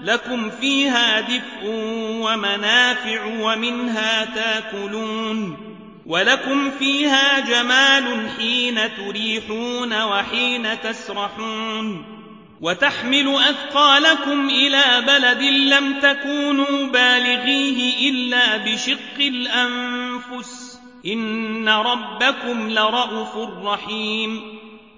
لكم فيها دفء ومنافع ومنها تاكلون ولكم فيها جمال حين تريحون وحين تسرحون وتحمل أثقالكم إلى بلد لم تكونوا بالغيه إلا بشق الأنفس إن ربكم لرءوف رحيم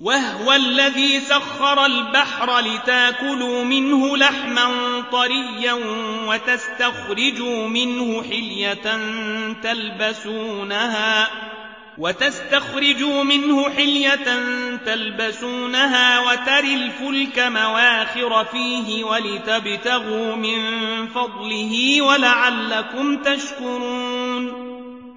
وهو الذي سخر البحر لتاكلوا منه لحما طريا وتستخرجوا منه حلية تلبسونها وتستخرجوا منه حلية تلبسونها وتري الفلك مواخر فيه ولتبتغوا من فضله ولعلكم تشكرون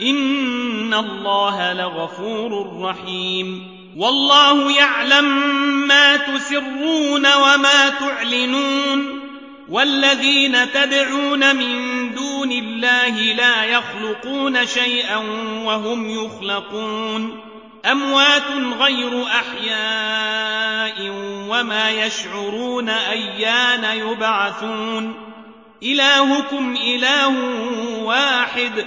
إن الله لغفور رحيم والله يعلم ما تسرون وما تعلنون والذين تدعون من دون الله لا يخلقون شيئا وهم يخلقون أموات غير أحياء وما يشعرون أيان يبعثون إلهكم إله واحد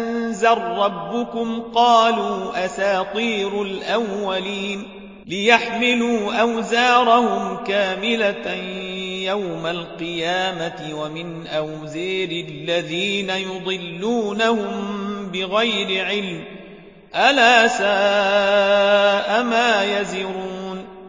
أنزل ربكم قالوا أساطير الأولين ليحملوا أوزارهم كاملة يوم القيامة ومن أوزير الذين يضلونهم بغير علم ألا ساء ما يزرون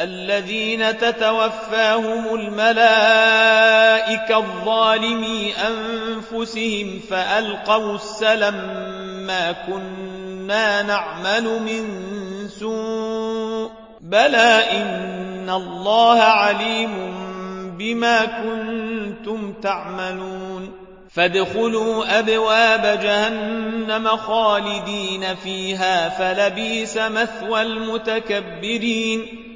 الذين تتوفاهم الملائكة الظالمي أنفسهم فألقوا السلم ما كنا نعمل من سوء بلى إن الله عليم بما كنتم تعملون فادخلوا أبواب جهنم خالدين فيها فلبيس مثوى المتكبرين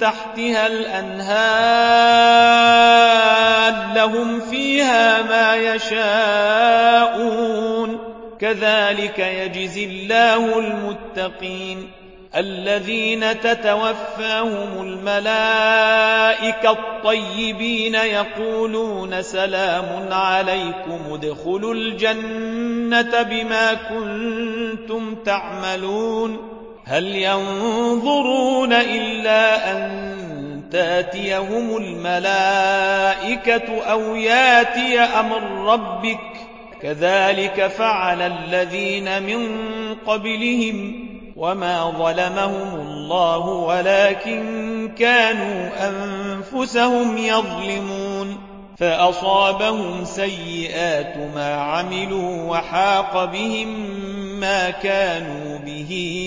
تحتها الأنهار لهم فيها ما يشاءون. كذلك يجزي الله المتقين. الذين تتوفاهم الملائكة الطيبين يقولون سلام عليكم ادخلوا الجنة بما كنتم تعملون. هل ينظرون إلا أن تاتيهم الملائكة أو ياتي أمر ربك؟ كذلك فعل الذين من قبلهم وما ظلمهم الله ولكن كانوا أنفسهم يظلمون. فأصابهم سيئات ما عملوا وحاق بهم ما كانوا به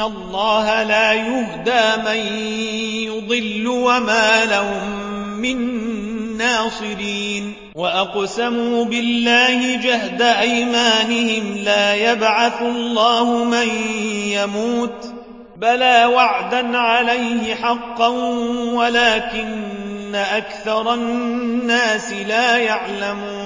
الله لا يهدى من يضل وما لهم من ناصرين وأقسموا بالله جهد أيمانهم لا يبعث الله من يموت بلى وعدا عليه حقا ولكن أكثر الناس لا يعلمون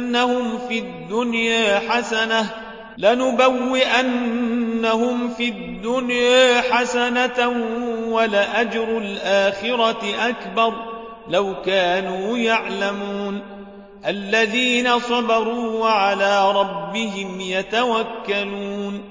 لنبوئنهم في الدنيا حسنة لنبوئنهم في الدنيا حسنة ولأجر الآخرة أكبر لو كانوا يعلمون. الذين صبروا وعلى ربهم يتوكلون.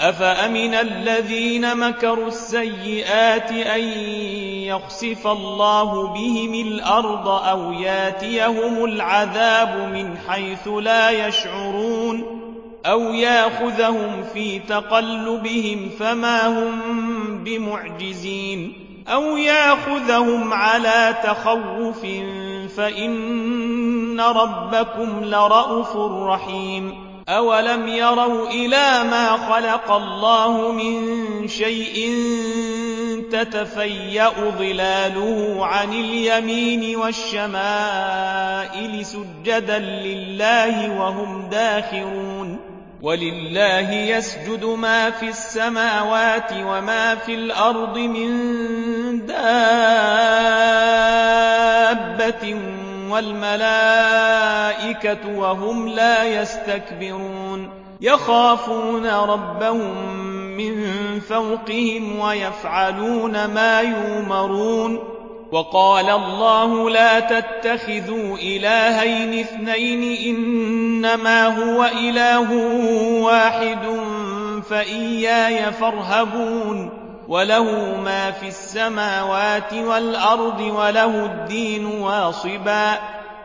أفأمن الذين مكروا السيئات أن يخسف الله بهم الأرض أو ياتيهم العذاب من حيث لا يشعرون أو ياخذهم في تقلبهم فما هم بمعجزين أو ياخذهم على تخوف فإن ربكم لرءوف رحيم أولم يروا إلى ما خلق الله من شيء تتفيأ ظلاله عن اليمين والشمائل سجدا لله وهم داخرون ولله يسجد ما في السماوات وما في الأرض من دابة والملائكة وهم لا يستكبرون يخافون ربهم من فوقهم ويفعلون ما يؤمرون وقال الله لا تتخذوا إلهين اثنين إنما هو إله واحد فإياي فارهبون وله ما في السماوات والأرض وله الدين واصبا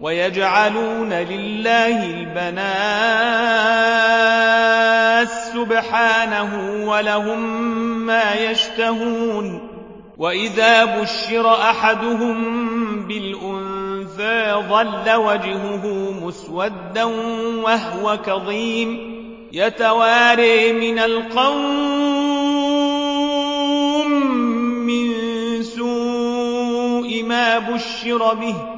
ويجعلون لله البنات سبحانه ولهم ما يشتهون وإذا بشر أحدهم بالأنثى ظل وجهه مسودا وهو كظيم يتواري من القوم من سوء ما بشر به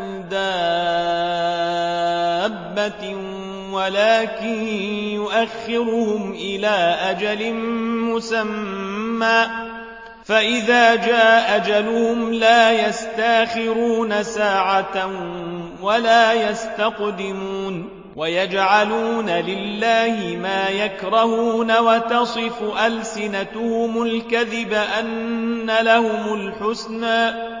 دابة ولكن يؤخرهم إلى أجل مسمى فإذا جاء أجلهم لا يستاخرون ساعة ولا يستقدمون ويجعلون لله ما يكرهون وتصف ألسنتهم الكذب أن لهم الحسنى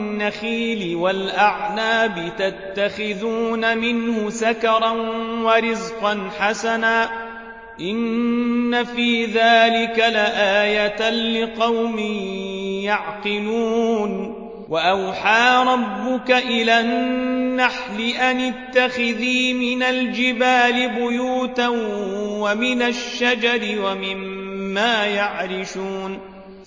النخيل والأعناب تتخذون منه سكرا ورزقا حسنا إن في ذلك لآية لقوم يعقلون وأوحى ربك إلى النحل أن اتخذي من الجبال بيوتا ومن الشجر ومما يعرشون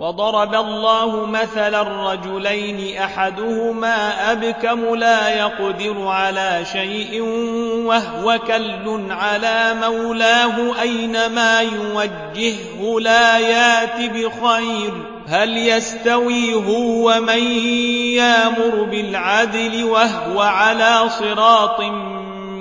وضرب الله مثلا الرجلين أحدهما أبكم لا يقدر على شيء وهو كل على مولاه أينما يوجهه لا يات بخير هل يستوي هو ومن يامر بالعدل وهو على صراط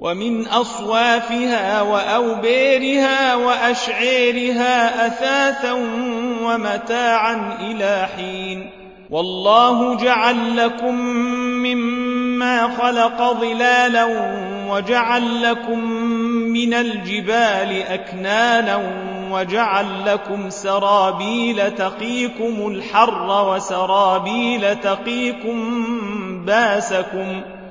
ومن أصوافها وأوبيرها وأشعيرها أثاثا ومتاعا إلى حين. والله جعل لكم مما خلق ظلالا وجعل لكم من الجبال أكنانا وجعل لكم سرابيل تقيكم الحر وسرابيل تقيكم باسكم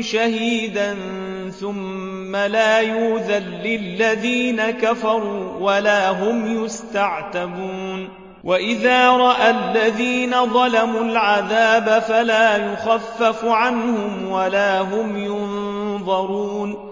شهيدا ثم لا يوذن للذين كفروا ولا هم يستعتبون وإذا رأى الذين ظلموا العذاب فلا يخفف عنهم ولا هم ينظرون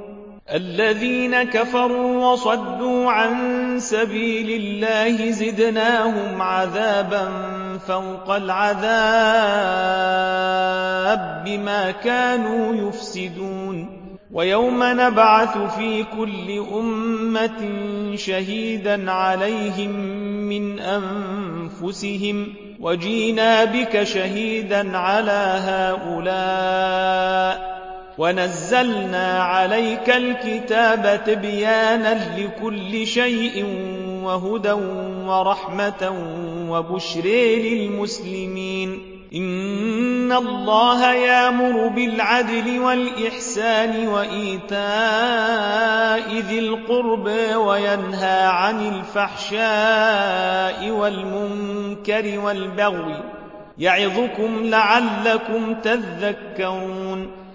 الذين كفروا وصدوا عن سبيل الله زدناهم عذابا فوق العذاب بما كانوا يفسدون. ويوم نبعث في كل أمة شهيدا عليهم من أنفسهم وجينا بك شهيدا على هؤلاء. ونزلنا عليك الكتاب تبيانا لكل شيء وهدى ورحمة وبشر للمسلمين إن الله يامر بالعدل والإحسان وإيتاء ذي القرب وينهى عن الفحشاء والمنكر والبغي يعظكم لعلكم تذكرون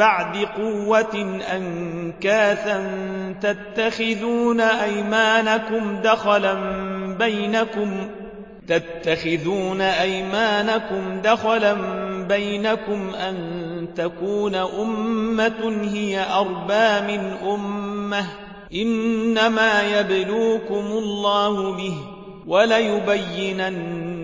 بعد قوة أنكاثا تتخذون أيمانكم دخلا بينكم تتخذون أيمانكم دخلا بينكم أن تكون أمة هي أربى من أمة إنما يبلوكم الله به وليبينن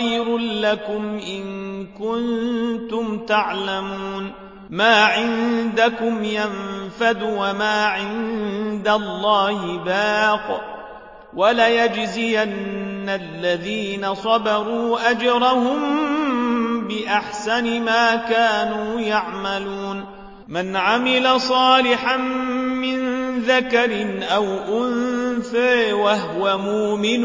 خير لكم إن كنتم تعلمون. ما عندكم ينفد وما عند الله باق. وليجزين الذين صبروا أجرهم بأحسن ما كانوا يعملون. من عمل صالحا من ذكر أو أنثى وهو مؤمن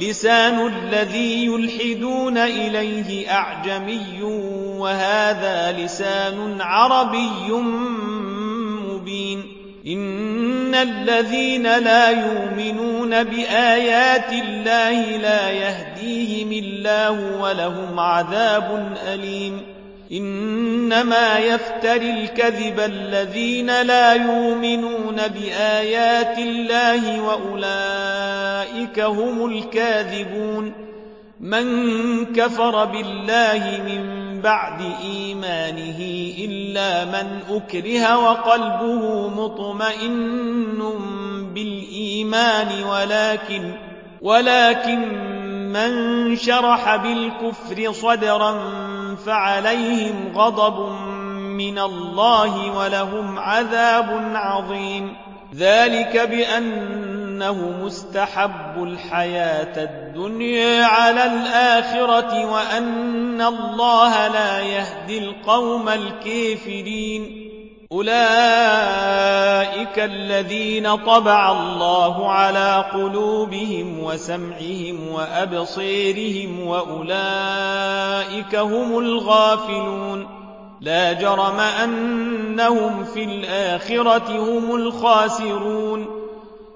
لسان الذي يلحدون إليه أعجمي وهذا لسان عربي مبين. إن الذين لا يؤمنون بآيات الله لا يهديهم الله ولهم عذاب أليم. إنما يفتر الكذب الذين لا يؤمنون بآيات الله وأولئك هم الكاذبون من كفر بالله من بعد إيمانه إلا من أكره وقلبه مطمئن بالإيمان ولكن ولكن من شرح بالكفر صدرا فعليهم غضب من الله ولهم عذاب عظيم. ذلك بأنه مستحب الحياة الدنيا على الآخرة وأن الله لا يهدي القوم الكافرين. أولئك الذين طبع الله على قلوبهم وسمعهم وأبصيرهم وأولئك هم الغافلون. لا جرم أنهم في الآخرة هم الخاسرون.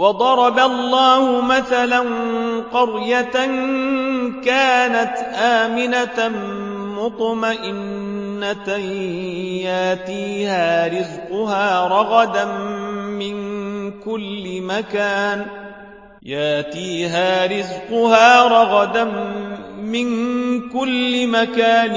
وضرب الله مثلا قرية كانت آمنة مطمئنة ياتيها رزقها رغدا من كل مكان ياتيها رزقها رغدا من كل مكان